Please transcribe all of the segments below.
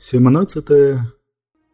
Семнадцатое.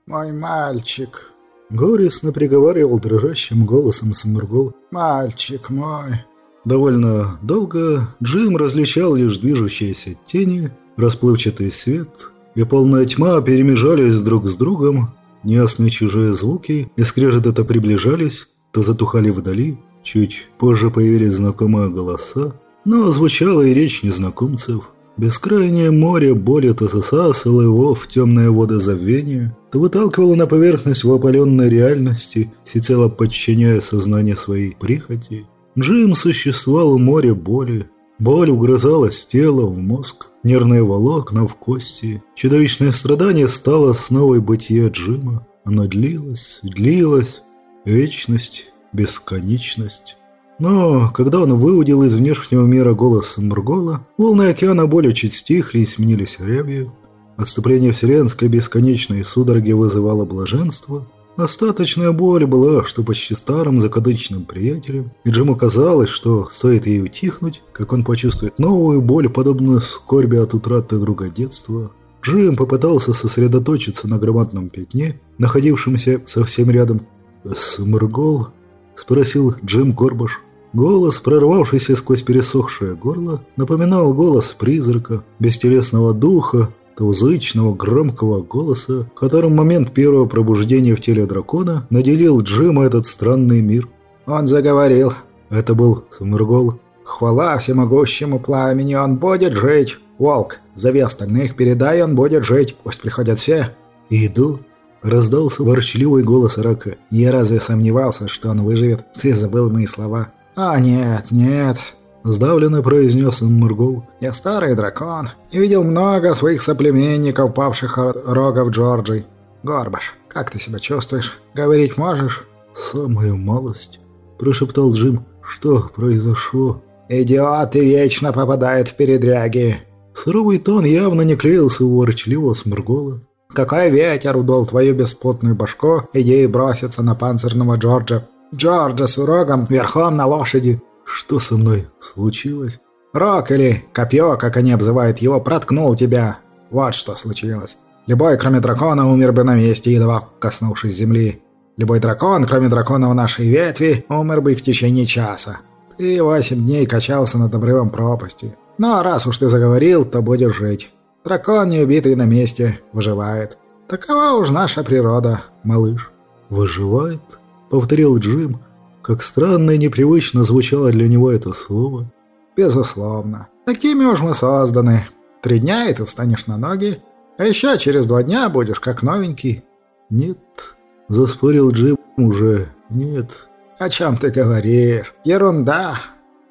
«Мой мальчик!» Горестно приговаривал дрожащим голосом Самургол. «Мальчик мой!» Довольно долго Джим различал лишь движущиеся тени, расплывчатый свет и полная тьма перемежались друг с другом. Неясные чужие звуки и скрежет это приближались, то затухали вдали, чуть позже появились знакомые голоса, но звучала и речь незнакомцев – Бескрайнее море боли засасывало его в темные воды забвения, то выталкивало на поверхность в опаленной реальности, всецело подчиняя сознание своей прихоти. Джим существовал в море боли. Боль угрызалась в тело, в мозг, нервные волокна в кости. Чудовищное страдание стало основой бытия Джима. Оно длилось, длилось. Вечность, бесконечность. Но когда он выудил из внешнего мира голос Мургола, волны океана более чуть стихли и сменились рябью. Отступление вселенской бесконечной судороги вызывало блаженство. Остаточная боль была, что почти старым закадычным приятелем, и Джиму казалось, что стоит ей утихнуть, как он почувствует новую боль, подобную скорби от утраты друга детства. Джим попытался сосредоточиться на громадном пятне, находившемся совсем рядом. «Смыргол?» – спросил Джим Горбаш. Голос, прорвавшийся сквозь пересохшее горло, напоминал голос призрака, бестелесного духа, того зычного, громкого голоса, которым момент первого пробуждения в теле дракона наделил Джима этот странный мир. «Он заговорил». Это был Самургол. «Хвала всемогущему пламени, он будет жить. Волк, зови остальных, передай, он будет жить. Пусть приходят все». «Иду», — раздался ворчливый голос Рака. «Я разве сомневался, что он выживет? Ты забыл мои слова». «А нет, нет», – сдавленно произнес Мургул. «Я старый дракон и видел много своих соплеменников, павших от рогов Джорджи. Горбаш, как ты себя чувствуешь? Говорить можешь?» «Самую малость», – прошептал Джим. «Что произошло?» «Идиоты вечно попадают в передряги». Суровый тон явно не клеился у ворчливого Сморгола. «Какой ветер удал твою бесплотную башку, идеи броситься на панцирного Джорджа Джорджа с урогом верхом на лошади. Что со мной случилось? Рок или копье, как они обзывают его, проткнул тебя. Вот что случилось. Любой, кроме дракона, умер бы на месте, едва коснувшись земли. Любой дракон, кроме дракона в нашей ветви, умер бы в течение часа. Ты восемь дней качался над обрывом пропасти. Но раз уж ты заговорил, то будешь жить. Дракон, не убитый на месте, выживает. Такова уж наша природа, малыш. Выживает? — повторил Джим. Как странно и непривычно звучало для него это слово. «Безусловно. Такими уж мы созданы. Три дня, и ты встанешь на ноги, а еще через два дня будешь как новенький». «Нет», — заспорил Джим уже. «Нет». «О чем ты говоришь? Ерунда.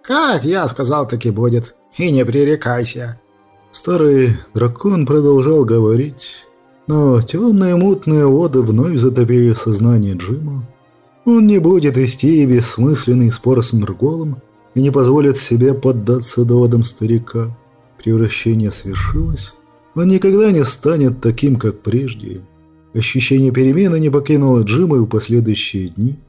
Как я сказал, таки будет. И не пререкайся». Старый дракон продолжал говорить, но темные мутные воды вновь затопили сознание Джима. Он не будет вести бессмысленный спор с Нурголом и не позволит себе поддаться доводам старика. Превращение свершилось. Он никогда не станет таким, как прежде. Ощущение перемены не покинуло Джима и в последующие дни.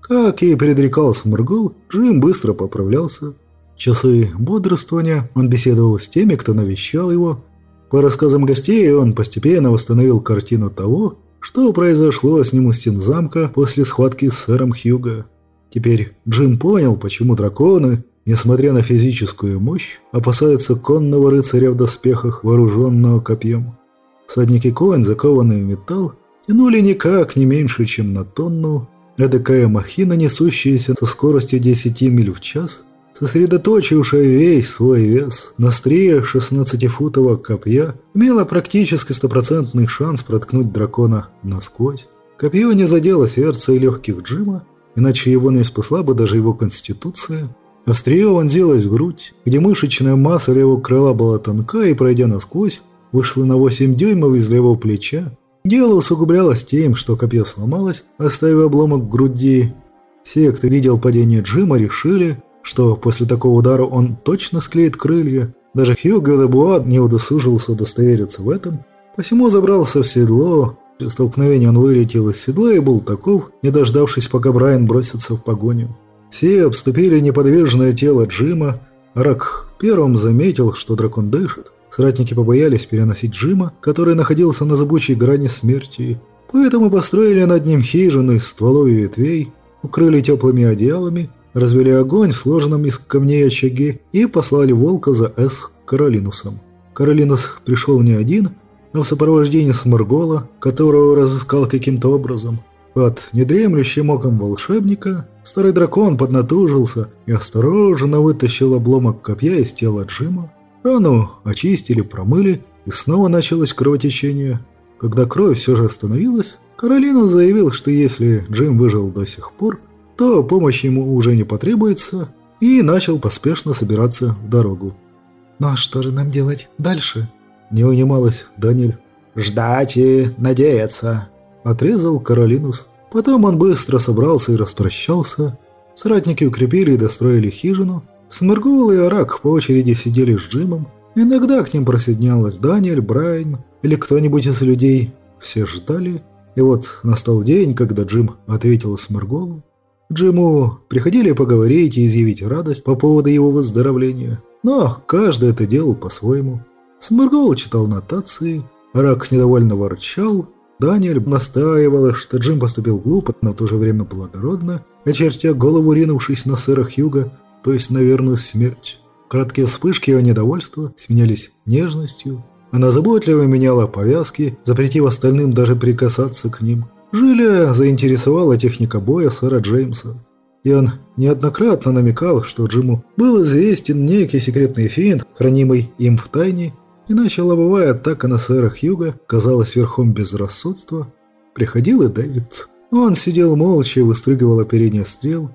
Как и предрекал Сморгол, Джим быстро поправлялся. Часы бодрствования он беседовал с теми, кто навещал его. По рассказам гостей он постепенно восстановил картину того, что произошло с ним у стен замка после схватки с сэром Хьюго. Теперь Джим понял, почему драконы, несмотря на физическую мощь, опасаются конного рыцаря в доспехах, вооруженного копьем. Всадники Коэн, закованные в металл, тянули никак не меньше, чем на тонну, эдакая махина, несущаяся со скоростью 10 миль в час, сосредоточившая весь свой вес на стрие 16-футового копья, имела практически стопроцентный шанс проткнуть дракона насквозь. Копье не задело сердце и легких Джима, иначе его не спасла бы даже его конституция. Острие вонзилось в грудь, где мышечная масса левого крыла была тонка и, пройдя насквозь, вышла на 8 дюймов из левого плеча. Дело усугублялось тем, что копье сломалось, оставив обломок груди. Все, кто видел падение Джима, решили, что после такого удара он точно склеит крылья. Даже Хьюго де Буа не удосужился удостовериться в этом, посему забрался в седло. При столкновении он вылетел из седла и был таков, не дождавшись, пока Брайан бросится в погоню. Все обступили неподвижное тело Джима. Рак первым заметил, что дракон дышит. Соратники побоялись переносить Джима, который находился на зыбучей грани смерти, поэтому построили над ним хижину из стволов и ветвей, укрыли теплыми одеялами, развели огонь в сложенном из камней очаге и послали волка за С. Каролинусом. Каролинус пришел не один, а в сопровождении Сморгола, которого разыскал каким-то образом. Под недремлющим оком волшебника старый дракон поднатужился и осторожно вытащил обломок копья из тела Джима. Рану очистили, промыли, и снова началось кровотечение. Когда кровь все же остановилась, Каролина заявил, что если Джим выжил до сих пор, то помощь ему уже не потребуется, и начал поспешно собираться в дорогу. «Ну а что же нам делать дальше?» Не унималась Даниль. «Ждать и надеяться», — отрезал Каролинус. Потом он быстро собрался и распрощался. Соратники укрепили и достроили хижину. Сморгул и Арак по очереди сидели с Джимом. Иногда к ним присоединялась Даниэль, Брайан или кто-нибудь из людей. Все ждали. И вот настал день, когда Джим ответил Сморголу. Джиму приходили поговорить и изъявить радость по поводу его выздоровления. Но каждый это делал по-своему. Сморгол читал нотации, Рак недовольно ворчал, Даниэль настаивала, что Джим поступил глупо, но в то же время благородно, очертя голову ринувшись на сэра Хьюга, то есть на верную смерть. Краткие вспышки его недовольства сменялись нежностью. Она заботливо меняла повязки, запретив остальным даже прикасаться к ним. Жиля заинтересовала техника боя сэра Джеймса. И он неоднократно намекал, что Джиму был известен некий секретный финт, хранимый им в тайне, Иначе лобовая атака на сэра Хьюга казалась верхом безрассудства. Приходил и Дэвид. Он сидел молча и выстрыгивал передний стрел.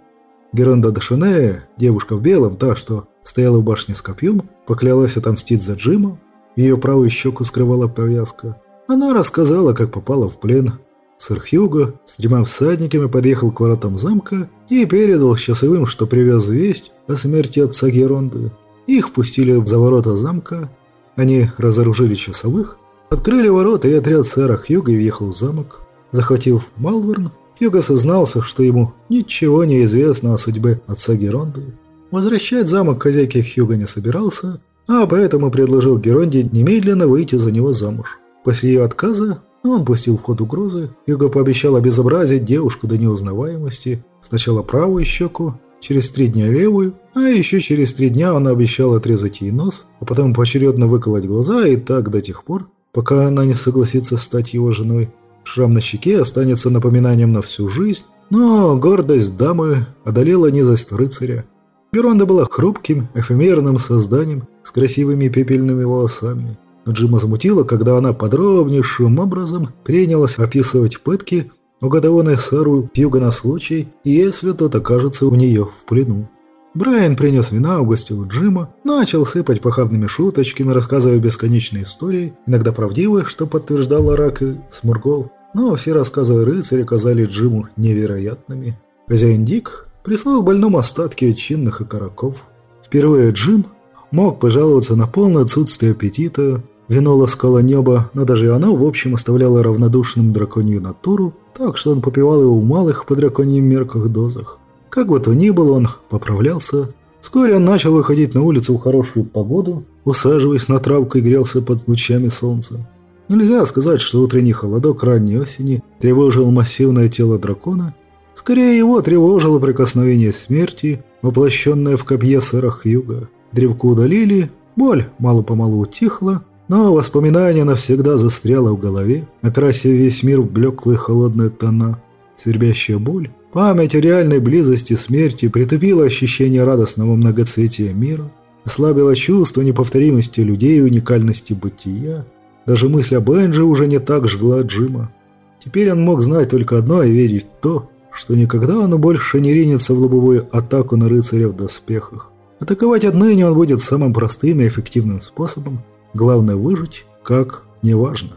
Геронда Дашинея, девушка в белом, та, что стояла в башне с копьем, поклялась отомстить за Джима. Ее правую щеку скрывала повязка. Она рассказала, как попала в плен. Сэр Хьюго с тремя всадниками подъехал к воротам замка и передал часовым, что привез весть о смерти отца Геронды. Их впустили в заворота замка, они разоружили часовых, открыли ворота, и отряд сэра Хьюга въехал в замок. Захватив Малверн, Хьюго сознался, что ему ничего не известно о судьбе отца Геронды. Возвращать замок хозяйке Хьюга не собирался, а поэтому предложил Геронде немедленно выйти за него замуж. После ее отказа он пустил в ход угрозы. Хьюго пообещал обезобразить девушку до неузнаваемости, сначала правую щеку, через три дня левую, а еще через три дня он обещал отрезать ей нос, а потом поочередно выколоть глаза и так до тех пор, пока она не согласится стать его женой. Шрам на щеке останется напоминанием на всю жизнь, но гордость дамы одолела низость рыцаря. Геронда была хрупким, эфемерным созданием с красивыми пепельными волосами. Джима замутила, когда она подробнейшим образом принялась описывать пытки, уготованной сэру Пьюга на случай, если тот окажется у нее в плену. Брайан принес вина, угостил Джима, начал сыпать похабными шуточками, рассказывая бесконечные истории, иногда правдивые, что подтверждал Рак и Смургол, но все рассказы рыцаря казались Джиму невероятными. Хозяин Дик прислал больному остатки чинных окороков. Впервые Джим мог пожаловаться на полное отсутствие аппетита, вино ласкало небо, но даже оно в общем оставляло равнодушным драконью натуру, так что он попивал его в малых по драконьим мерках дозах. Как бы то ни было, он поправлялся. Вскоре он начал выходить на улицу в хорошую погоду, усаживаясь на травку и грелся под лучами солнца. Нельзя сказать, что утренний холодок ранней осени тревожил массивное тело дракона. Скорее его тревожило прикосновение смерти, воплощенное в копье сэра Хьюга. Древку удалили, боль мало-помалу утихла, но воспоминание навсегда застряло в голове, окрасив весь мир в блеклые холодные тона. Свербящая боль Память о реальной близости смерти притупила ощущение радостного многоцветия мира, ослабила чувство неповторимости людей и уникальности бытия. Даже мысль об Энджи уже не так жгла Джима. Теперь он мог знать только одно и верить в то, что никогда он больше не ринется в лобовую атаку на рыцаря в доспехах. Атаковать отныне он будет самым простым и эффективным способом. Главное выжить, как неважно.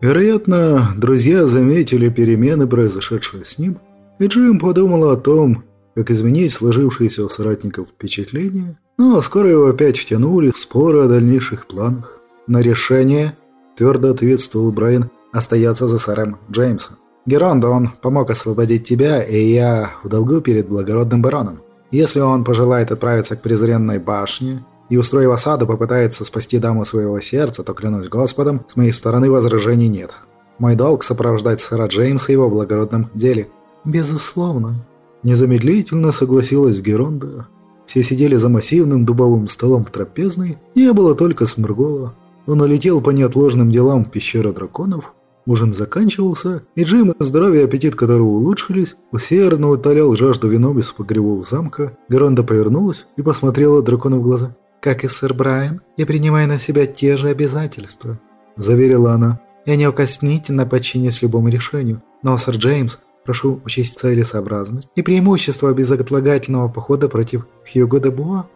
Вероятно, друзья заметили перемены, произошедшие с ним, и Джим подумал о том, как изменить сложившиеся у соратников впечатления, но скоро его опять втянули в споры о дальнейших планах. «На решение», – твердо ответствовал Брайан, – «остается за сэром Джеймсом. Геронда, он помог освободить тебя, и я в долгу перед благородным бароном. Если он пожелает отправиться к презренной башне, и, устроив осаду, попытается спасти даму своего сердца, то, клянусь Господом, с моей стороны возражений нет. Мой долг сопровождать сэра Джеймса его благородном деле». «Безусловно». Незамедлительно согласилась Геронда. Все сидели за массивным дубовым столом в трапезной, не было только Сморгола. Он улетел по неотложным делам в пещеру драконов. Ужин заканчивался, и Джим, здоровье и аппетит которого улучшились, усердно утолял жажду вином из погребов замка. Геронда повернулась и посмотрела дракону в глаза. «Как и сэр Брайан, я принимаю на себя те же обязательства», – заверила она. «Я неукоснительно подчинюсь любому решению, но сэр Джеймс Прошу учесть целесообразность и преимущество безотлагательного похода против Хьюго де Буа».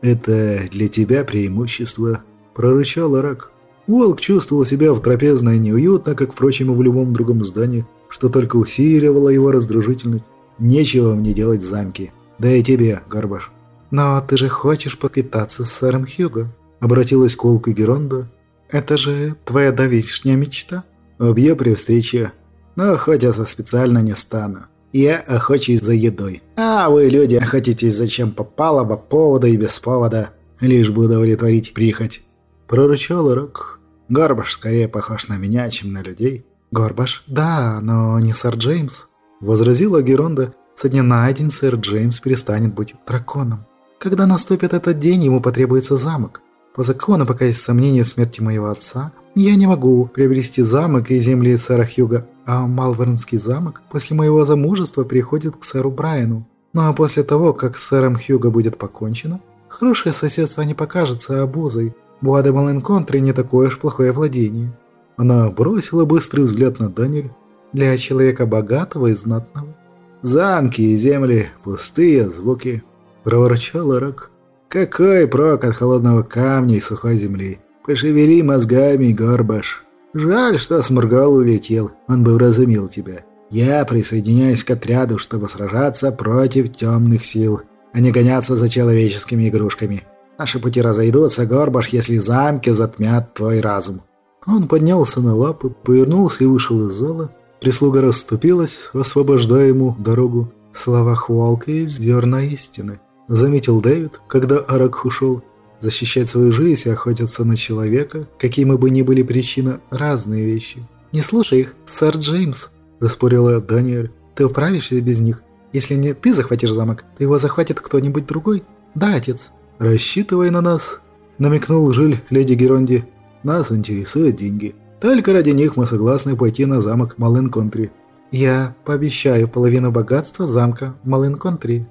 «Это для тебя преимущество», – прорычал Арак. Волк чувствовал себя в трапезной неуютно, как, впрочем, и в любом другом здании, что только усиливало его раздражительность. «Нечего мне делать в замке. Да и тебе, Горбаш». «Но ты же хочешь поквитаться с сэром Хьюго?» – обратилась к Волку Геронда. «Это же твоя давишняя мечта?» «Убью при встрече», но охотиться специально не стану. Я охочусь за едой. А вы, люди, охотитесь зачем попало, по поводу и без повода. Лишь бы удовлетворить прихоть. Прорычал Рок. Горбаш скорее похож на меня, чем на людей. Горбаш? Да, но не сэр Джеймс. Возразила Геронда. Со дня на день сэр Джеймс перестанет быть драконом. Когда наступит этот день, ему потребуется замок. По закону, пока есть сомнения в смерти моего отца, я не могу приобрести замок и земли сэра Хьюга, а Малвернский замок после моего замужества переходит к сэру Брайану. Ну а после того, как с сэром Хьюга будет покончено, хорошее соседство не покажется обузой. Буаде Маленконтри не такое уж плохое владение. Она бросила быстрый взгляд на Даниэль для человека богатого и знатного. «Замки и земли, пустые звуки», – проворчал Рок. Какой прок от холодного камня и сухой земли? Пошевели мозгами, Горбаш. Жаль, что Сморгал улетел, он бы вразумил тебя. Я присоединяюсь к отряду, чтобы сражаться против темных сил, а не гоняться за человеческими игрушками. Наши пути разойдутся, Горбаш, если замки затмят твой разум». Он поднялся на лапы, повернулся и вышел из зала. Прислуга расступилась, освобождая ему дорогу. Слова Хвалка из зерна истины. – заметил Дэвид, когда Арак ушел. Защищать свою жизнь и охотиться на человека, какими бы ни были причины, разные вещи. «Не слушай их, сэр Джеймс», – заспорила Даниэль. «Ты управишься без них. Если не ты захватишь замок, то его захватит кто-нибудь другой. Да, отец». «Рассчитывай на нас», – намекнул Жиль леди Геронди. «Нас интересуют деньги. Только ради них мы согласны пойти на замок Малын-Контри». «Я пообещаю половину богатства замка Малын-Контри»,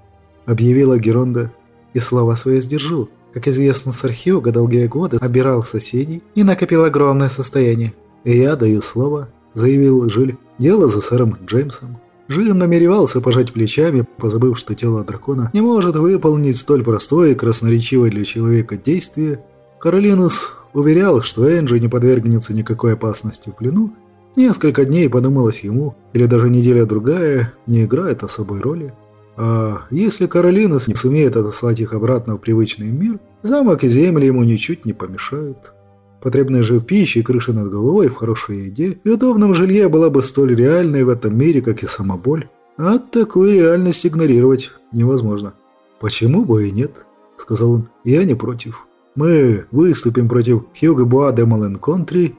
объявила Геронда, и слова свои сдержу. Как известно, Сархиога долгие годы обирал соседей и накопил огромное состояние. «И я даю слово», – заявил Жиль. «Дело за сэром Джеймсом». Жилем намеревался пожать плечами, позабыв, что тело дракона не может выполнить столь простое и красноречивое для человека действие. Каролинус уверял, что Энджи не подвергнется никакой опасности в плену. Несколько дней, подумалось ему, или даже неделя-другая, не играет особой роли. А если Каролинус не сумеет отослать их обратно в привычный мир, замок и земли ему ничуть не помешают. Потребная же в пище и крыша над головой, в хорошей еде и удобном жилье была бы столь реальной в этом мире, как и сама боль. А такую реальность игнорировать невозможно. «Почему бы и нет?» – сказал он. «Я не против. Мы выступим против Хьюга Буа де Мален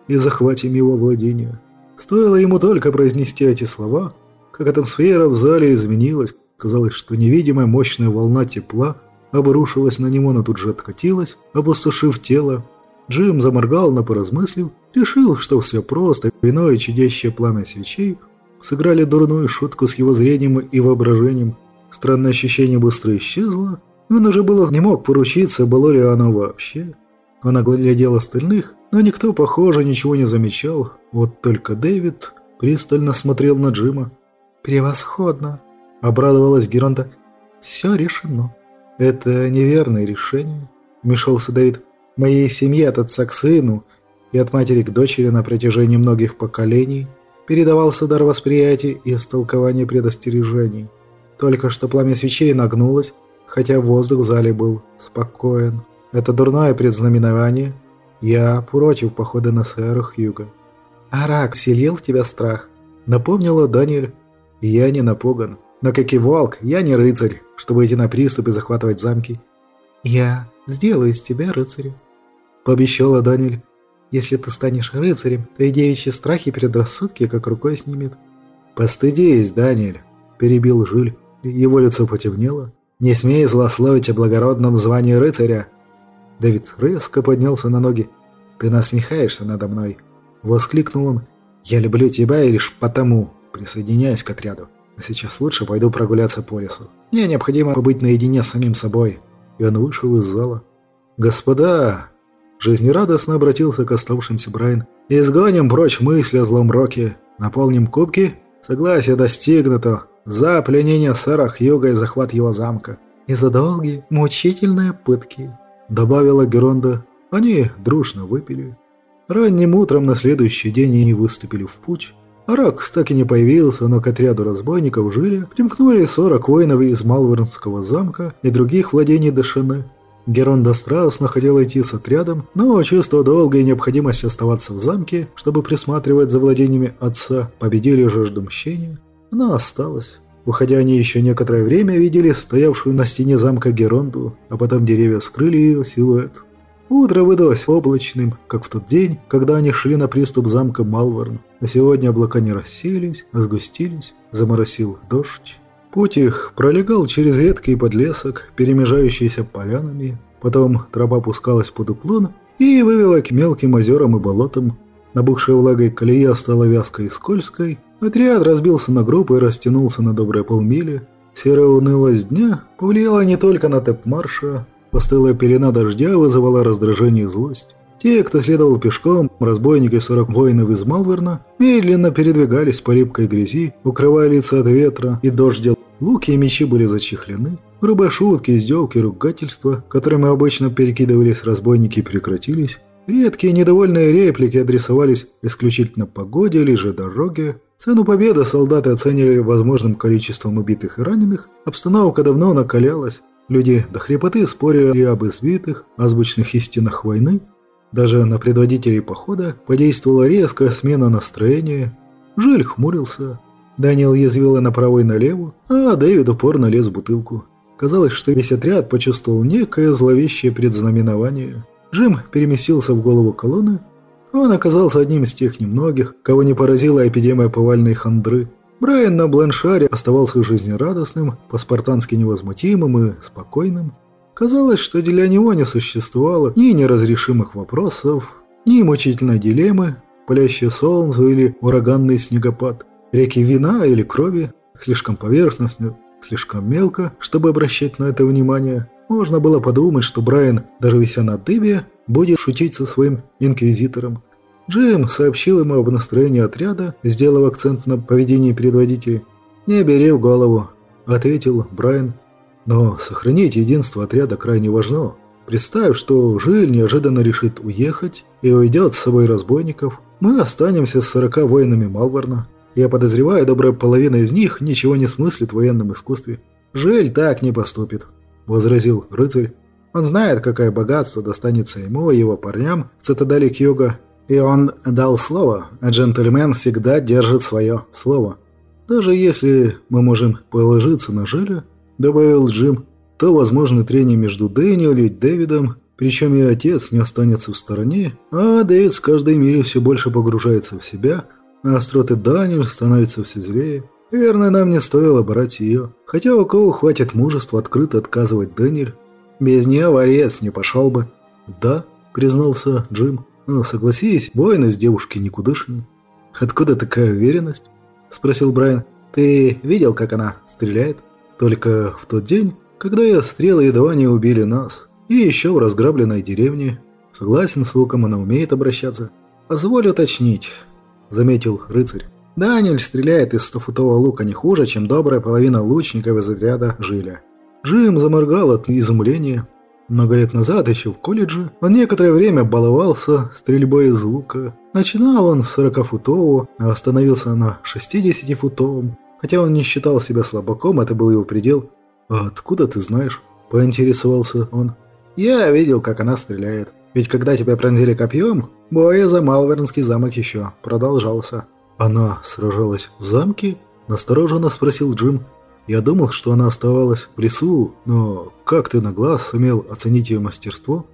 и захватим его владение». Стоило ему только произнести эти слова, как атмосфера в зале изменилась, Казалось, что невидимая мощная волна тепла обрушилась на него, но тут же откатилась, опустошив тело. Джим заморгал, но поразмыслив, решил, что все просто, вино и чудящее пламя свечей сыграли дурную шутку с его зрением и воображением. Странное ощущение быстро исчезло, и он уже было не мог поручиться, было ли оно вообще. Он оглядел остальных, но никто, похоже, ничего не замечал. Вот только Дэвид пристально смотрел на Джима. «Превосходно!» Обрадовалась Геронда. «Все решено». «Это неверное решение», – вмешался Давид. «Моей семье от отца к сыну и от матери к дочери на протяжении многих поколений передавался дар восприятия и истолкования предостережений. Только что пламя свечей нагнулось, хотя воздух в зале был спокоен. Это дурное предзнаменование. Я против похода на сэра Хьюга. «Арак селил в тебя страх», — напомнила Даниэль. «Я не напуган. Но как и волк, я не рыцарь, чтобы идти на приступ и захватывать замки. «Я сделаю из тебя рыцаря», — пообещала Даниэль. «Если ты станешь рыцарем, то и девичьи страхи и предрассудки как рукой снимет». «Постыдись, Даниэль», — перебил Жиль. Его лицо потемнело. «Не смей злословить о благородном звании рыцаря!» Дэвид резко поднялся на ноги. «Ты насмехаешься надо мной!» Воскликнул он. «Я люблю тебя и лишь потому присоединяюсь к отряду. А сейчас лучше пойду прогуляться по лесу. Мне необходимо побыть наедине с самим собой». И он вышел из зала. «Господа!» Жизнерадостно обратился к оставшимся Брайан. «Изгоним прочь мысли о злом роке. Наполним кубки. Согласие достигнуто. За пленение сэра Хьюга и захват его замка. И за долгие, мучительные пытки», — добавила Геронда. Они дружно выпили. Ранним утром на следующий день они выступили в путь. Аракс так и не появился, но к отряду разбойников жили, примкнули 40 воинов из Малвернского замка и других владений Дешены. Геронда страстно хотела идти с отрядом, но чувство долга и необходимость оставаться в замке, чтобы присматривать за владениями отца, победили жажду мщения. Она осталась. Уходя, они еще некоторое время видели стоявшую на стене замка Геронду, а потом деревья скрыли ее силуэт. Утро выдалось облачным, как в тот день, когда они шли на приступ замка Малварн. Но сегодня облака не рассеялись, а сгустились, заморосил дождь. Путь их пролегал через редкий подлесок, перемежающийся полянами. Потом тропа пускалась под уклон и вывела к мелким озерам и болотам. Набухшая влагой колея стала вязкой и скользкой, Отряд разбился на группы и растянулся на добрые полмили. Серая унылость дня повлияла не только на темп марша. Постылая пелена дождя вызывала раздражение и злость. Те, кто следовал пешком, разбойники 40 воинов из Малверна, медленно передвигались по липкой грязи, укрывая лица от ветра и дождя. Луки и мечи были зачехлены. Грубые шутки, издевки, ругательства, которыми обычно перекидывались разбойники, прекратились. Редкие недовольные реплики адресовались исключительно погоде или же дороге. Цену победы солдаты оценили возможным количеством убитых и раненых. Обстановка давно накалялась. Люди до хрипоты спорили об избитых, азбучных истинах войны. Даже на предводителей похода подействовала резкая смена настроения. Жиль хмурился. Даниэл язвил и направо и налево, а Дэвид упорно лез в бутылку. Казалось, что весь отряд почувствовал некое зловещее предзнаменование. Джим переместился в голову колонны. Он оказался одним из тех немногих, кого не поразила эпидемия повальной хандры. Брайан на Бланшаре оставался жизнерадостным, по-спартански невозмутимым и спокойным. Казалось, что для него не существовало ни неразрешимых вопросов, ни мучительной дилеммы, палящее солнце или ураганный снегопад, реки вина или крови, слишком поверхностно, слишком мелко, чтобы обращать на это внимание. Можно было подумать, что Брайан, даже вися на дыбе, будет шутить со своим инквизитором. Джим сообщил ему об настроении отряда, сделав акцент на поведении предводителей. «Не бери в голову», — ответил Брайан. «Но сохранить единство отряда крайне важно. Представь, что Жиль неожиданно решит уехать и уйдет с собой разбойников. Мы останемся с сорока воинами Малварна. Я подозреваю, добрая половина из них ничего не смыслит в военном искусстве. Жиль так не поступит». – возразил рыцарь. «Он знает, какое богатство достанется ему и его парням в цитадели Кьюга, и он дал слово, а джентльмен всегда держит свое слово. Даже если мы можем положиться на Жиля, – добавил Джим, – то возможно трение между Дэниел и Дэвидом, причем и отец не останется в стороне, а Дэвид с каждой мире все больше погружается в себя, а остроты Даниэль становятся все злее. Верно, нам не стоило брать ее. Хотя у кого хватит мужества открыто отказывать Дэниэль. Без нее варец не пошел бы. Да, признался Джим. «Ну, согласись, воины с девушки никудышные. Откуда такая уверенность? Спросил Брайан. Ты видел, как она стреляет? Только в тот день, когда я стрелы едва не убили нас. И еще в разграбленной деревне. Согласен с луком, она умеет обращаться. Позволь уточнить, заметил рыцарь. Даниэль стреляет из стофутового лука не хуже, чем добрая половина лучников из отряда Жиля. Джим заморгал от изумления. Много лет назад, еще в колледже, он некоторое время баловался стрельбой из лука. Начинал он с 40-футового, а остановился на 60-футовом. Хотя он не считал себя слабаком, это был его предел. «А откуда ты знаешь?» – поинтересовался он. «Я видел, как она стреляет. Ведь когда тебя пронзили копьем, бой за Малвернский замок еще продолжался». «Она сражалась в замке?» – настороженно спросил Джим. Я думал, что она оставалась в лесу, но как ты на глаз сумел оценить ее мастерство?»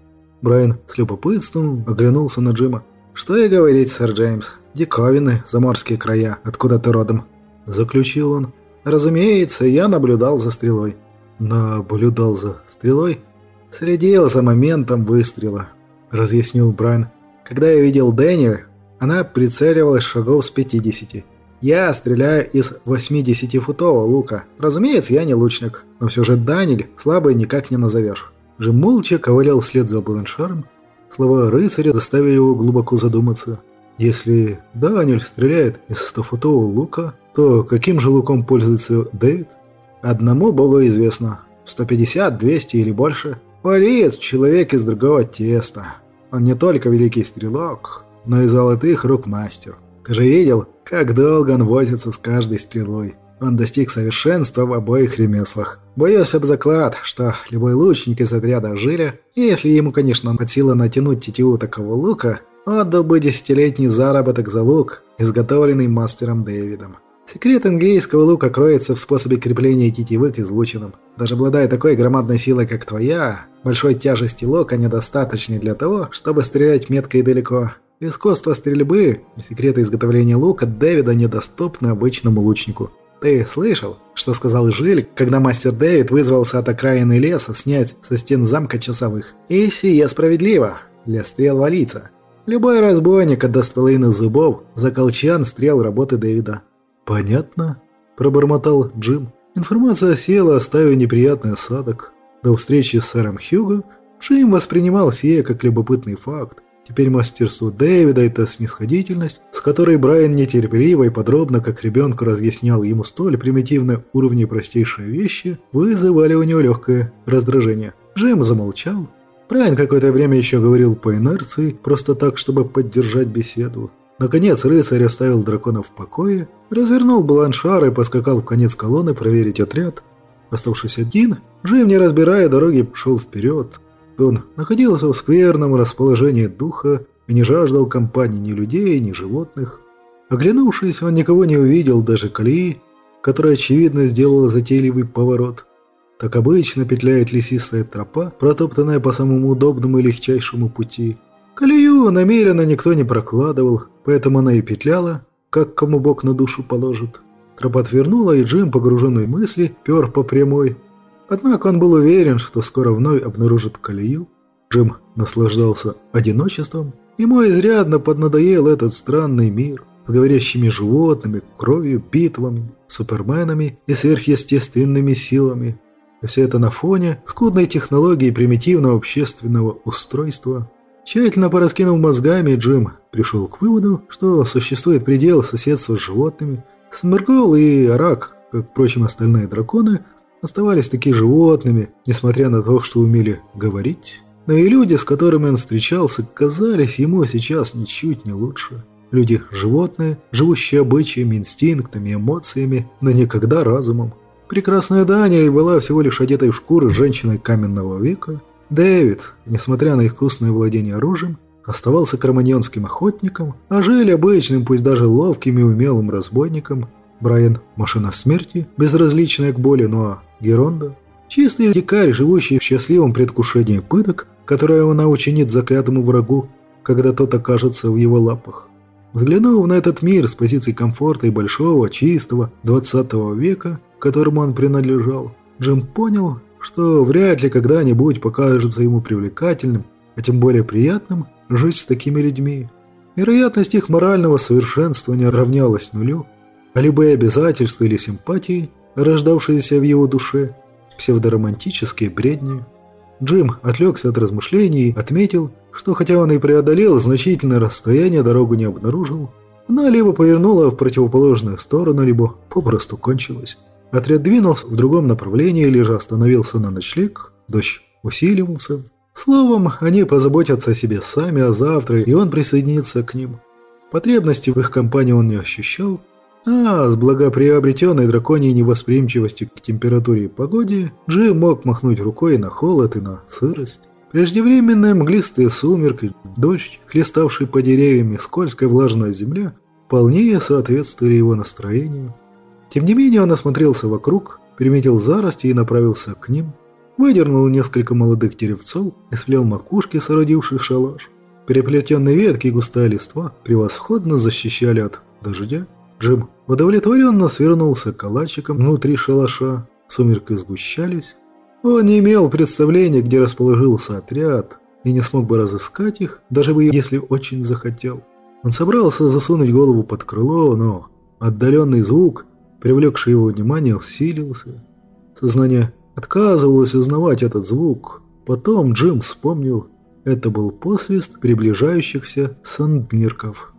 Брайан с любопытством оглянулся на Джима. «Что и говорить, сэр Джеймс. Диковины, заморские края, откуда ты родом?» Заключил он. «Разумеется, я наблюдал за стрелой». «Наблюдал за стрелой?» «Следил за моментом выстрела», — разъяснил Брайан. «Когда я видел Дэнни, она прицеливалась шагов с 50. Я стреляю из 80-футового лука. Разумеется, я не лучник, но все же Даниль слабый никак не назовешь». Джим молча ковылял вслед за Бланшаром. Слова рыцаря заставили его глубоко задуматься. Если Даниль стреляет из 100-футового лука, то каким же луком пользуется Дэвид? Одному богу известно. В 150, 200 или больше. Валиец – человек из другого теста. Он не только великий стрелок, но и золотых рук мастер. Ты же видел, как долго он возится с каждой стрелой. Он достиг совершенства в обоих ремеслах. Боюсь об заклад, что любой лучник из отряда жили, если ему, конечно, под силу натянуть тетиву такого лука, отдал бы десятилетний заработок за лук, изготовленный мастером Дэвидом. Секрет английского лука кроется в способе крепления тетивы к излучинам. Даже обладая такой громадной силой, как твоя, большой тяжести лука недостаточно для того, чтобы стрелять метко и далеко. Искусство стрельбы и секреты изготовления лука Дэвида недоступны обычному лучнику. Ты слышал, что сказал Жиль, когда мастер Дэвид вызвался от окраины леса снять со стен замка часовых? И сие справедливо для стрел валица. Любой разбойник отдаст половину зубов за колчан стрел работы Дэвида. «Понятно», – пробормотал Джим. Информация села, оставив неприятный осадок. До встречи с сэром Хьюго Джим воспринимал сие как любопытный факт. Теперь мастерство Дэвида – это снисходительность, с которой Брайан нетерпеливо и подробно, как ребенку разъяснял ему столь примитивные уровни простейшие вещи, вызывали у него легкое раздражение. Джим замолчал. Брайан какое-то время еще говорил по инерции, просто так, чтобы поддержать беседу. Наконец рыцарь оставил дракона в покое, развернул бланшар и поскакал в конец колонны проверить отряд. Оставшись один, Джим, не разбирая дороги, шел вперед. Он находился в скверном расположении духа и не жаждал компании ни людей, ни животных. Оглянувшись, он никого не увидел, даже колеи, которая, очевидно, сделала затейливый поворот. Так обычно петляет лесистая тропа, протоптанная по самому удобному и легчайшему пути. Колею намеренно никто не прокладывал, Поэтому она и петляла, как кому бог на душу положит. Тропа отвернула, и Джим, погруженный в мысли, пер по прямой. Однако он был уверен, что скоро вновь обнаружит колею. Джим наслаждался одиночеством. Ему изрядно поднадоел этот странный мир с говорящими животными, кровью, битвами, суперменами и сверхъестественными силами. И все это на фоне скудной технологии примитивного общественного устройства – Тщательно пораскинув мозгами, Джим пришел к выводу, что существует предел соседства с животными. Смыргол и Арак, как, впрочем, остальные драконы, оставались такими животными, несмотря на то, что умели говорить. Но и люди, с которыми он встречался, казались ему сейчас ничуть не лучше. Люди – животные, живущие обычаями, инстинктами, эмоциями, но никогда разумом. Прекрасная Даниэль была всего лишь одетой в шкуры женщиной каменного века – Дэвид, несмотря на искусное владение оружием, оставался кроманьонским охотником, а жили обычным, пусть даже ловким и умелым разбойником. Брайан – машина смерти, безразличная к боли, а Геронда – чистый дикарь, живущий в счастливом предвкушении пыток, которое она учинит заклятому врагу, когда тот окажется в его лапах. Взглянув на этот мир с позиции комфорта и большого, чистого 20 века, которому он принадлежал, Джим понял, что вряд ли когда-нибудь покажется ему привлекательным, а тем более приятным, жить с такими людьми. Вероятность их морального совершенствования равнялась нулю, а любые обязательства или симпатии, рождавшиеся в его душе, псевдоромантические бредни. Джим отвлекся от размышлений отметил, что хотя он и преодолел значительное расстояние, дорогу не обнаружил. Она либо повернула в противоположную сторону, либо попросту кончилась. Отряд двинулся в другом направлении или же остановился на ночлег. Дождь усиливался. Словом, они позаботятся о себе сами, а завтра и он присоединится к ним. Потребности в их компании он не ощущал, а с благоприобретенной драконьей невосприимчивостью к температуре и погоде Джим мог махнуть рукой на холод и на сырость. Преждевременные мглистые сумерки, дождь, хлеставший по деревьям и скользкая влажная земля, вполне соответствовали его настроению. Тем не менее он осмотрелся вокруг, приметил зарости и направился к ним. Выдернул несколько молодых деревцов и сплел макушки сородивший шалаш. Переплетенные ветки и густая листва превосходно защищали от дождя. Джим удовлетворенно свернулся калачиком внутри шалаша. Сумерки сгущались. Он не имел представления, где расположился отряд, и не смог бы разыскать их, даже бы если очень захотел. Он собрался засунуть голову под крыло, но отдаленный звук, привлекший его внимание, усилился. Сознание отказывалось узнавать этот звук. Потом Джим вспомнил, это был посвист приближающихся сандмирков.